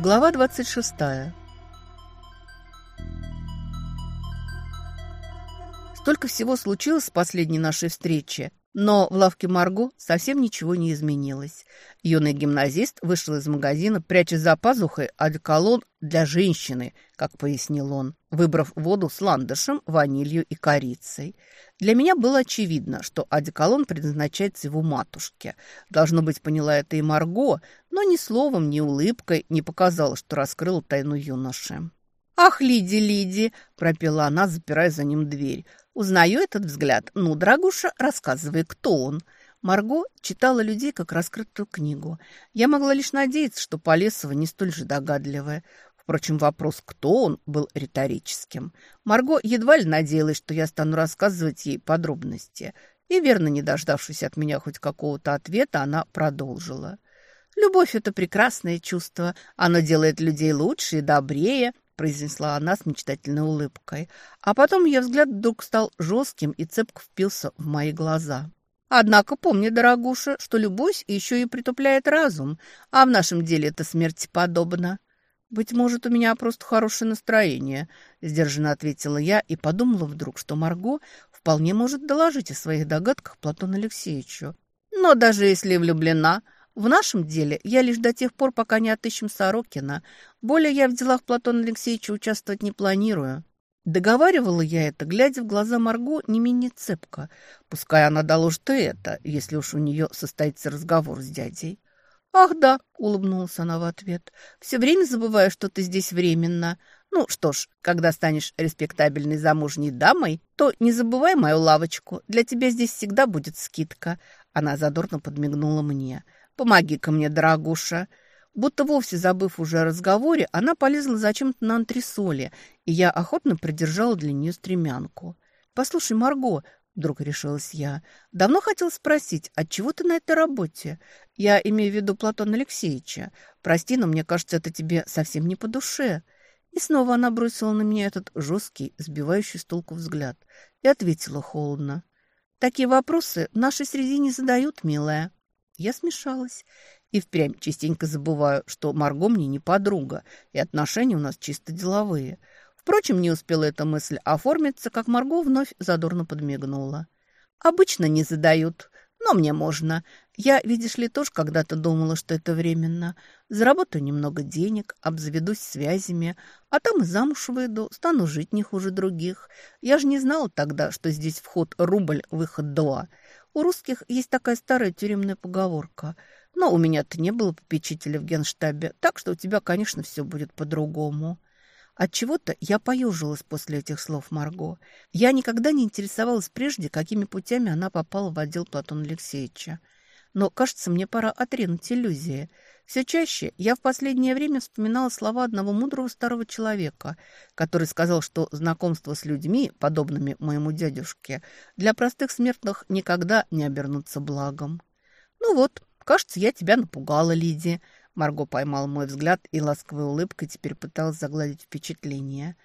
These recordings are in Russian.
Глава 26. Столько всего случилось с последней нашей встречи, но в лавке Марго совсем ничего не изменилось. Юный гимназист вышел из магазина, пряча за пазухой одеколон для женщины, как пояснил он, выбрав воду с ландышем, ванилью и корицей. Для меня было очевидно, что одеколон предназначается его матушке. Должно быть, поняла это и Марго, но ни словом, ни улыбкой не показала, что раскрыла тайну юноши. «Ах, Лиди, Лиди!» – пропела она, запирая за ним дверь. «Узнаю этот взгляд. Ну, дорогуша, рассказывай, кто он?» Марго читала людей как раскрытую книгу. Я могла лишь надеяться, что Полесова не столь же догадливая. Впрочем, вопрос «кто он?» был риторическим. Марго едва ли надеялась, что я стану рассказывать ей подробности. И, верно не дождавшись от меня хоть какого-то ответа, она продолжила. «Любовь – это прекрасное чувство. Оно делает людей лучше и добрее, произнесла она с мечтательной улыбкой. А потом ее взгляд вдруг стал жестким и цепко впился в мои глаза. Однако помни, дорогуша, что любовь еще и притупляет разум, а в нашем деле это смерти подобно. «Быть может, у меня просто хорошее настроение», – сдержанно ответила я и подумала вдруг, что Марго вполне может доложить о своих догадках Платону Алексеевичу. «Но даже если влюблена, в нашем деле я лишь до тех пор, пока не отыщем Сорокина. Более я в делах Платона Алексеевича участвовать не планирую». Договаривала я это, глядя в глаза Марго не менее цепко. Пускай она доложит и это, если уж у нее состоится разговор с дядей. «Ах да», — улыбнулась она в ответ, — «все время забываю, что ты здесь временно. Ну что ж, когда станешь респектабельной замужней дамой, то не забывай мою лавочку. Для тебя здесь всегда будет скидка». Она задорно подмигнула мне. «Помоги-ка мне, дорогуша». Будто вовсе забыв уже о разговоре, она полезла зачем-то на антресоли, и я охотно придержала для нее стремянку. «Послушай, Марго», — вдруг решилась я, — «давно хотел спросить, от чего ты на этой работе? Я имею в виду Платона Алексеевича. Прости, но мне кажется, это тебе совсем не по душе». И снова она бросила на меня этот жесткий, сбивающий с толку взгляд и ответила холодно. «Такие вопросы в нашей среде не задают, милая». Я смешалась и впрямь частенько забываю, что Марго мне не подруга, и отношения у нас чисто деловые. Впрочем, не успела эта мысль оформиться, как Марго вновь задорно подмигнула. «Обычно не задают, но мне можно. Я, видишь ли, тоже когда-то думала, что это временно. Заработаю немного денег, обзаведусь связями, а там и замуж выйду, стану жить не хуже других. Я же не знала тогда, что здесь вход рубль, выход два. У русских есть такая старая тюремная поговорка – но у меня-то не было попечителя в генштабе, так что у тебя, конечно, все будет по-другому. От чего-то я поежилась после этих слов Марго. Я никогда не интересовалась прежде, какими путями она попала в отдел Платона Алексеевича. Но, кажется, мне пора отринуть иллюзии. Все чаще я в последнее время вспоминала слова одного мудрого старого человека, который сказал, что знакомство с людьми, подобными моему дядюшке, для простых смертных никогда не обернутся благом. Ну вот, «Кажется, я тебя напугала, Лидия». Марго поймал мой взгляд и ласковой улыбкой теперь пыталась загладить впечатление.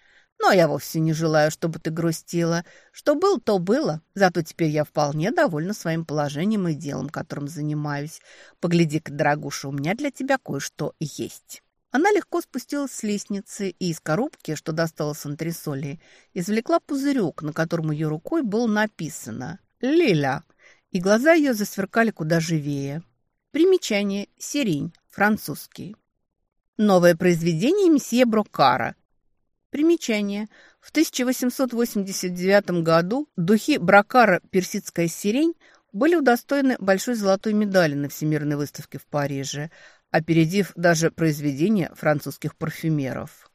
«Но я вовсе не желаю, чтобы ты грустила. Что было, то было. Зато теперь я вполне довольна своим положением и делом, которым занимаюсь. Погляди-ка, дорогуша, у меня для тебя кое-что есть». Она легко спустилась с лестницы и из коробки, что достала с антресолей, извлекла пузырек, на котором ее рукой было написано «Лиля». И глаза ее засверкали куда живее. Примечание. Сирень. Французский. Новое произведение месье Брокара. Примечание. В 1889 году духи Брокара «Персидская сирень» были удостоены большой золотой медали на Всемирной выставке в Париже, опередив даже произведения французских парфюмеров.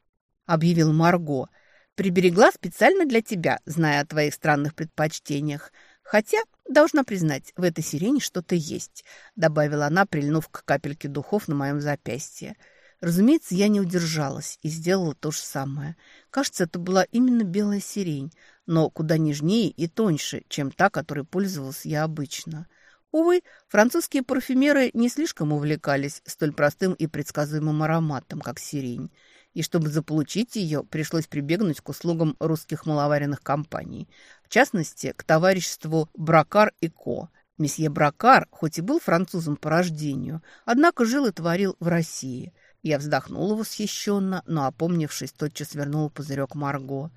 Объявил Марго. «Приберегла специально для тебя, зная о твоих странных предпочтениях. Хотя, должна признать, в этой сирене что-то есть», добавила она, прильнув к капельке духов на моем запястье. Разумеется, я не удержалась и сделала то же самое. Кажется, это была именно белая сирень, но куда нежнее и тоньше, чем та, которой пользовалась я обычно. Увы, французские парфюмеры не слишком увлекались столь простым и предсказуемым ароматом, как сирень и чтобы заполучить ее, пришлось прибегнуть к услугам русских маловаренных компаний, в частности, к товариществу «Бракар и Ко». Месье Бракар, хоть и был французом по рождению, однако жил и творил в России. Я вздохнула восхищенно, но, опомнившись, тотчас вернула пузырек Марго.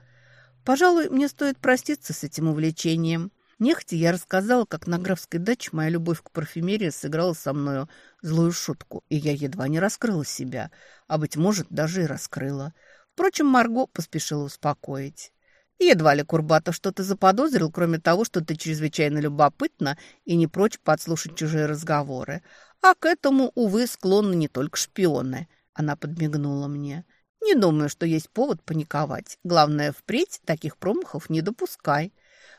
«Пожалуй, мне стоит проститься с этим увлечением». Нехотя я рассказала, как на графской даче моя любовь к парфюмерии сыграла со мною злую шутку, и я едва не раскрыла себя, а, быть может, даже и раскрыла. Впрочем, Марго поспешила успокоить. Едва ли Курбатов что-то заподозрил, кроме того, что ты чрезвычайно любопытна и не прочь подслушать чужие разговоры. А к этому, увы, склонны не только шпионы. Она подмигнула мне. Не думаю, что есть повод паниковать. Главное, впредь таких промахов не допускай.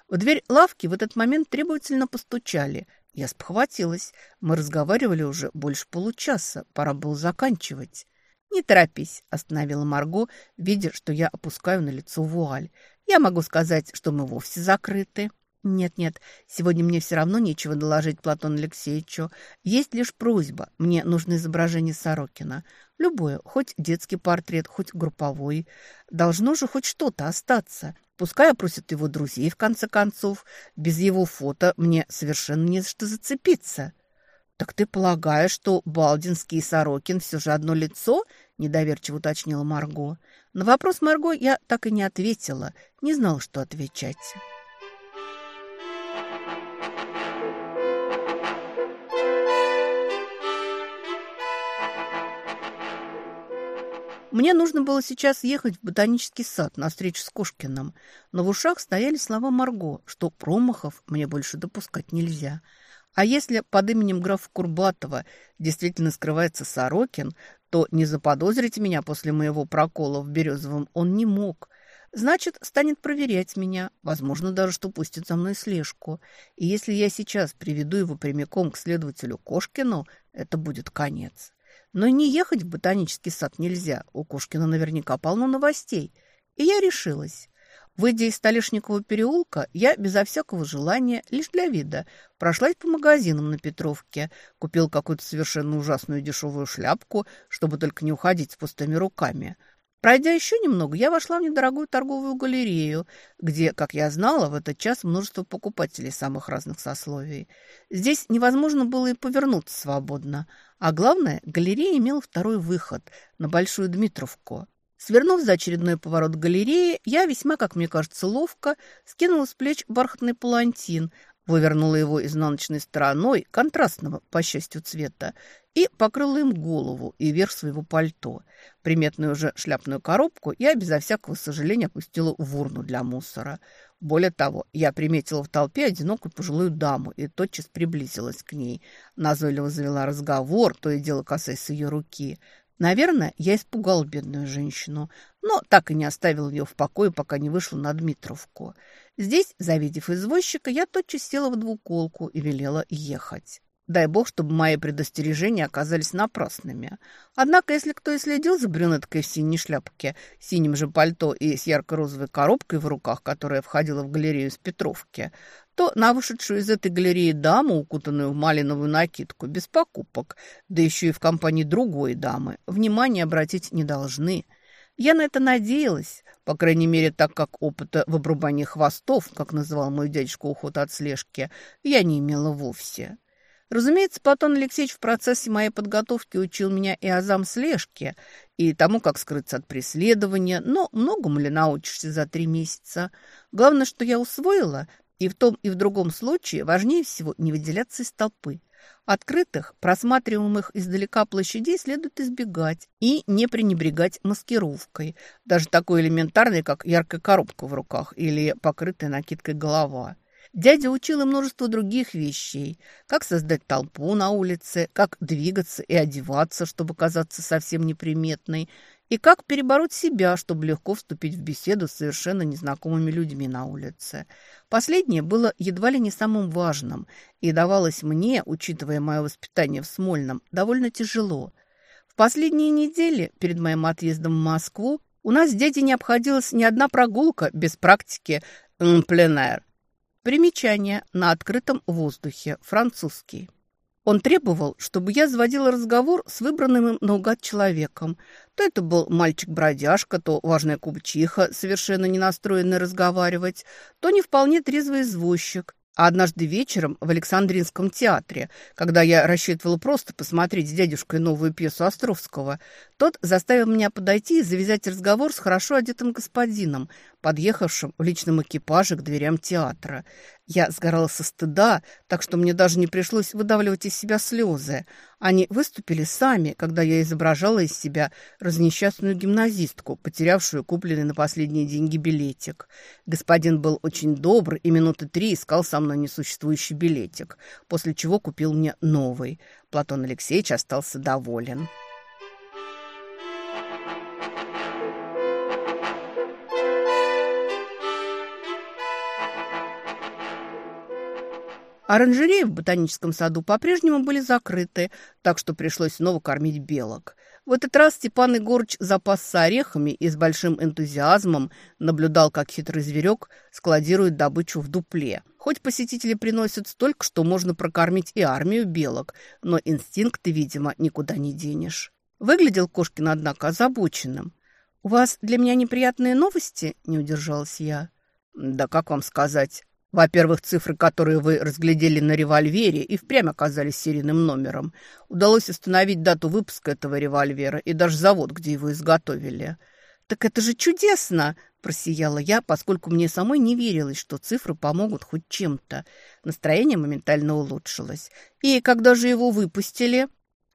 В дверь лавки в этот момент требовательно постучали. Я спохватилась. Мы разговаривали уже больше получаса. Пора было заканчивать. «Не торопись», – остановила Марго, видя, что я опускаю на лицо вуаль. «Я могу сказать, что мы вовсе закрыты». «Нет-нет, сегодня мне все равно нечего доложить Платону Алексеевичу. Есть лишь просьба. Мне нужно изображение Сорокина. Любое, хоть детский портрет, хоть групповой. Должно же хоть что-то остаться. Пускай опросят его друзей, в конце концов. Без его фото мне совершенно не за что зацепиться». «Так ты полагаешь, что Балдинский и Сорокин все же одно лицо?» – недоверчиво уточнила Марго. На вопрос Марго я так и не ответила, не знала, что отвечать. Мне нужно было сейчас ехать в ботанический сад на встречу с Кошкиным, но в ушах стояли слова Марго, что промахов мне больше допускать нельзя. А если под именем графа Курбатова действительно скрывается Сорокин, то не заподозрить меня после моего прокола в Березовом он не мог. Значит, станет проверять меня, возможно, даже что пустит за мной слежку. И если я сейчас приведу его прямиком к следователю Кошкину, это будет конец. Но не ехать в ботанический сад нельзя. У Кошкина наверняка полно новостей. И я решилась. Выйдя из Столешникового переулка, я безо всякого желания, лишь для вида, прошлась по магазинам на Петровке, купил какую-то совершенно ужасную дешевую шляпку, чтобы только не уходить с пустыми руками. Пройдя еще немного, я вошла в недорогую торговую галерею, где, как я знала, в этот час множество покупателей самых разных сословий. Здесь невозможно было и повернуться свободно. А главное, галерея имела второй выход на Большую Дмитровку. Свернув за очередной поворот галереи, я весьма, как мне кажется, ловко скинула с плеч бархатный палантин, вывернула его изнаночной стороной, контрастного, по счастью, цвета, и покрыла им голову и верх своего пальто. Приметную уже шляпную коробку я безо всякого сожаления опустила в урну для мусора. Более того, я приметила в толпе одинокую пожилую даму и тотчас приблизилась к ней. Назойливо завела разговор, то и дело касаясь ее руки. Наверное, я испугала бедную женщину, но так и не оставила ее в покое, пока не вышла на Дмитровку. Здесь, завидев извозчика, я тотчас села в двуколку и велела ехать. Дай бог, чтобы мои предостережения оказались напрасными. Однако, если кто и следил за брюнеткой в синей шляпке, синим же пальто и с ярко-розовой коробкой в руках, которая входила в галерею с Петровки, то на вышедшую из этой галереи даму, укутанную в малиновую накидку, без покупок, да еще и в компании другой дамы, внимание обратить не должны. Я на это надеялась, по крайней мере, так как опыта в обрубании хвостов, как называл мой дядюшка уход от слежки, я не имела вовсе. Разумеется, Платон Алексеевич в процессе моей подготовки учил меня и азам слежки, и тому, как скрыться от преследования, но многому ли научишься за три месяца? Главное, что я усвоила, и в том и в другом случае важнее всего не выделяться из толпы. Открытых, просматриваемых издалека площадей следует избегать и не пренебрегать маскировкой, даже такой элементарной, как яркая коробка в руках или покрытая накидкой голова. Дядя учил и множество других вещей. Как создать толпу на улице, как двигаться и одеваться, чтобы казаться совсем неприметной, и как перебороть себя, чтобы легко вступить в беседу с совершенно незнакомыми людьми на улице. Последнее было едва ли не самым важным и давалось мне, учитывая мое воспитание в Смольном, довольно тяжело. В последние недели перед моим отъездом в Москву у нас с дядей не обходилась ни одна прогулка без практики «пленэр», Примечание на открытом воздухе. Французский. Он требовал, чтобы я заводила разговор с выбранным им наугад человеком. То это был мальчик-бродяжка, то важная купчиха, совершенно не настроенная разговаривать, то не вполне трезвый извозчик. А однажды вечером в Александринском театре, когда я рассчитывала просто посмотреть с дядюшкой новую пьесу Островского, тот заставил меня подойти и завязать разговор с хорошо одетым господином, подъехавшим в личном экипаже к дверям театра. Я сгорала со стыда, так что мне даже не пришлось выдавливать из себя слезы. Они выступили сами, когда я изображала из себя разнесчастную гимназистку, потерявшую купленный на последние деньги билетик. Господин был очень добр и минуты три искал со мной несуществующий билетик, после чего купил мне новый. Платон Алексеевич остался доволен. Оранжереи в ботаническом саду по-прежнему были закрыты, так что пришлось снова кормить белок. В этот раз Степан Егорыч запасся орехами и с большим энтузиазмом наблюдал, как хитрый зверек складирует добычу в дупле. Хоть посетители приносят столько, что можно прокормить и армию белок, но инстинкты, видимо, никуда не денешь. Выглядел Кошкин, однако, озабоченным. «У вас для меня неприятные новости?» – не удержалась я. «Да как вам сказать?» Во-первых, цифры, которые вы разглядели на револьвере, и впрямь оказались серийным номером. Удалось установить дату выпуска этого револьвера и даже завод, где его изготовили. «Так это же чудесно!» – просияла я, поскольку мне самой не верилось, что цифры помогут хоть чем-то. Настроение моментально улучшилось. «И когда же его выпустили?»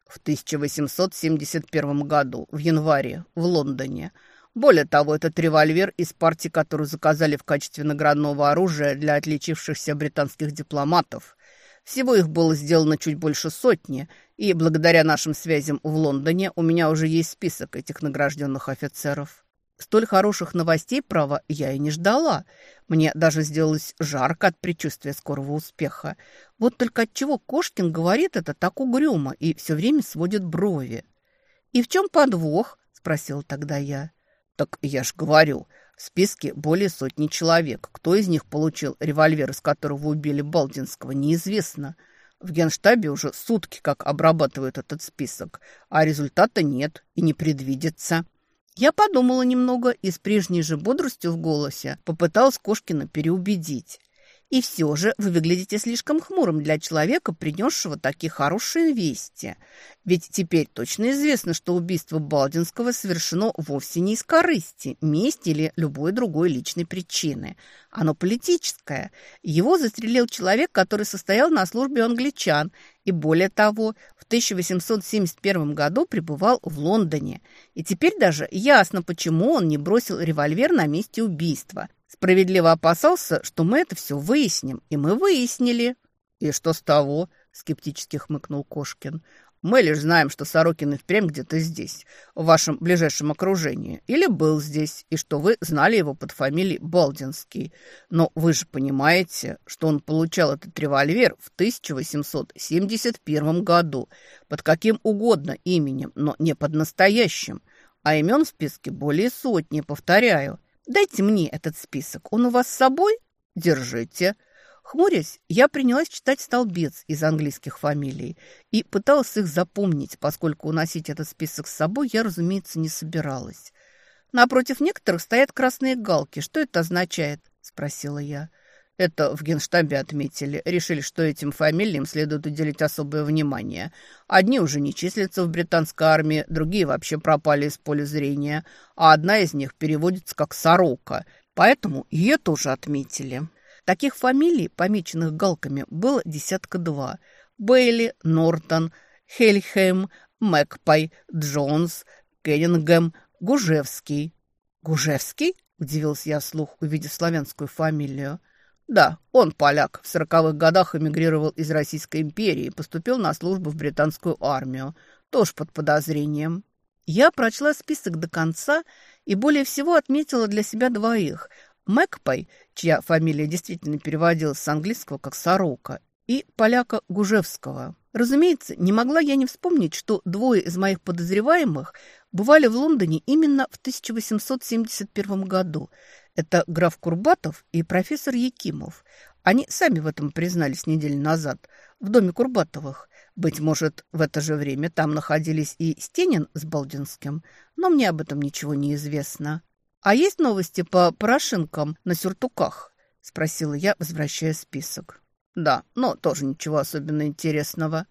«В 1871 году, в январе, в Лондоне». Более того, этот револьвер из партии, которую заказали в качестве наградного оружия для отличившихся британских дипломатов. Всего их было сделано чуть больше сотни, и благодаря нашим связям в Лондоне у меня уже есть список этих награжденных офицеров. Столь хороших новостей, право, я и не ждала. Мне даже сделалось жарко от предчувствия скорого успеха. Вот только отчего Кошкин говорит это так угрюмо и все время сводит брови. «И в чем подвох?» – спросила тогда я. «Так я ж говорю, в списке более сотни человек. Кто из них получил револьвер, из которого убили Балдинского, неизвестно. В генштабе уже сутки как обрабатывают этот список, а результата нет и не предвидится». Я подумала немного и с прежней же бодростью в голосе попыталась Кошкина переубедить. И все же вы выглядите слишком хмурым для человека, принесшего такие хорошие вести. Ведь теперь точно известно, что убийство Балдинского совершено вовсе не из корысти, мести или любой другой личной причины. Оно политическое. Его застрелил человек, который состоял на службе англичан и, более того, в 1871 году пребывал в Лондоне. И теперь даже ясно, почему он не бросил револьвер на месте убийства. Справедливо опасался, что мы это все выясним, и мы выяснили. «И что с того?» – скептически хмыкнул Кошкин. «Мы лишь знаем, что Сорокин и впрямь где-то здесь, в вашем ближайшем окружении, или был здесь, и что вы знали его под фамилией Балдинский. Но вы же понимаете, что он получал этот револьвер в 1871 году, под каким угодно именем, но не под настоящим, а имен в списке более сотни, повторяю». «Дайте мне этот список. Он у вас с собой?» «Держите». Хмурясь, я принялась читать столбец из английских фамилий и пыталась их запомнить, поскольку уносить этот список с собой я, разумеется, не собиралась. Напротив некоторых стоят красные галки. Что это означает? – спросила я. Это в Генштабе отметили. Решили, что этим фамилиям следует уделить особое внимание. Одни уже не числятся в британской армии, другие вообще пропали из поля зрения, а одна из них переводится как «сорока», поэтому ее тоже отметили. Таких фамилий, помеченных галками, было десятка два. Бейли, Нортон, Хельхейм, Мэкпай, Джонс, Кеннингем, Гужевский. «Гужевский?» – удивился я вслух, увидев славянскую фамилию. Да, он поляк. В сороковых годах эмигрировал из Российской империи поступил на службу в британскую армию. Тоже под подозрением. Я прочла список до конца и более всего отметила для себя двоих. Мэкпай, чья фамилия действительно переводилась с английского как «сорока», и поляка Гужевского. Разумеется, не могла я не вспомнить, что двое из моих подозреваемых бывали в Лондоне именно в 1871 году – это граф Курбатов и профессор Якимов. Они сами в этом признались неделю назад, в доме Курбатовых. Быть может, в это же время там находились и Стенин с Балдинским, но мне об этом ничего не известно. «А есть новости по Порошенкам на сюртуках?» – спросила я, возвращая список. Да, но тоже ничего особенно интересного.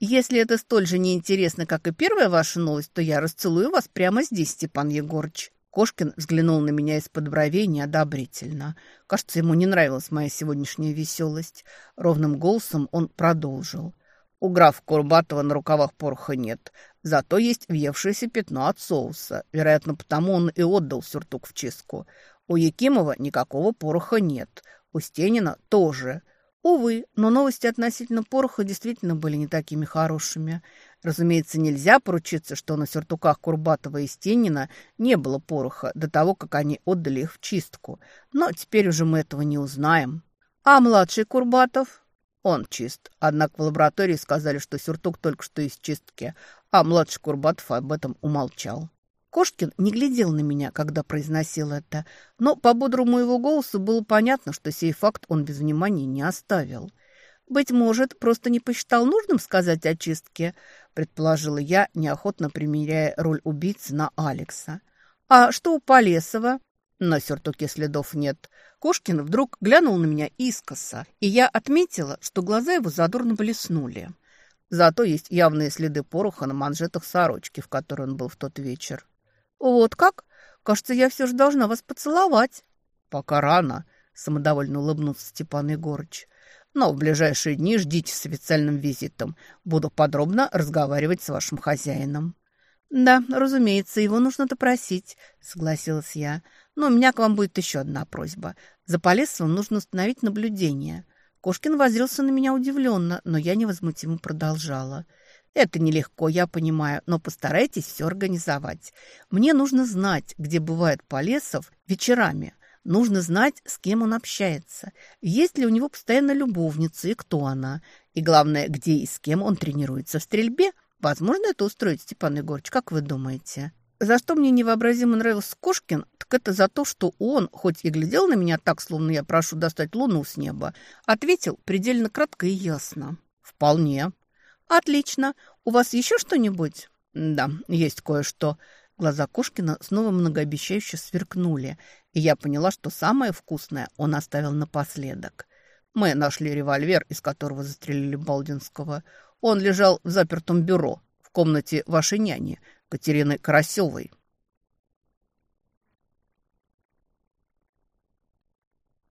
Если это столь же неинтересно, как и первая ваша новость, то я расцелую вас прямо здесь, Степан Егорыч. Кошкин взглянул на меня из-под бровей неодобрительно. Кажется, ему не нравилась моя сегодняшняя веселость. Ровным голосом он продолжил. У графа Курбатова на рукавах пороха нет. Зато есть въевшееся пятно от соуса. Вероятно, потому он и отдал сюртук в чистку. У Якимова никакого пороха нет. У Стенина тоже. Увы, но новости относительно пороха действительно были не такими хорошими. Разумеется, нельзя поручиться, что на сюртуках Курбатова и Стенина не было пороха до того, как они отдали их в чистку. Но теперь уже мы этого не узнаем. А младший Курбатов? Он чист. Однако в лаборатории сказали, что сюртук только что из чистки, а младший Курбатов об этом умолчал. Кошкин не глядел на меня, когда произносил это, но по бодрому его голосу было понятно, что сей факт он без внимания не оставил. «Быть может, просто не посчитал нужным сказать о чистке», предположила я, неохотно примеряя роль убийцы на Алекса. «А что у Полесова?» На сюртуке следов нет. Кошкин вдруг глянул на меня искоса, и я отметила, что глаза его задорно блеснули. Зато есть явные следы пороха на манжетах сорочки, в которой он был в тот вечер. «Вот как? Кажется, я все же должна вас поцеловать». «Пока рано», — самодовольно улыбнулся Степан Егорыч. «Но в ближайшие дни ждите с официальным визитом. Буду подробно разговаривать с вашим хозяином». «Да, разумеется, его нужно допросить», — согласилась я. «Но у меня к вам будет еще одна просьба. За Полесовым нужно установить наблюдение». Кошкин возрился на меня удивленно, но я невозмутимо продолжала. Это нелегко, я понимаю, но постарайтесь все организовать. Мне нужно знать, где бывает Полесов вечерами. Нужно знать, с кем он общается. Есть ли у него постоянно любовница и кто она. И главное, где и с кем он тренируется в стрельбе. Возможно это устроить, Степан Егорович, как вы думаете? За что мне невообразимо нравился Кошкин, так это за то, что он, хоть и глядел на меня так, словно я прошу достать луну с неба, ответил предельно кратко и ясно. «Вполне. «Отлично. У вас еще что-нибудь?» «Да, есть кое-что». Глаза Кошкина снова многообещающе сверкнули, и я поняла, что самое вкусное он оставил напоследок. Мы нашли револьвер, из которого застрелили Балдинского. Он лежал в запертом бюро в комнате вашей няни, Катерины Карасевой.